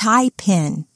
tie pin.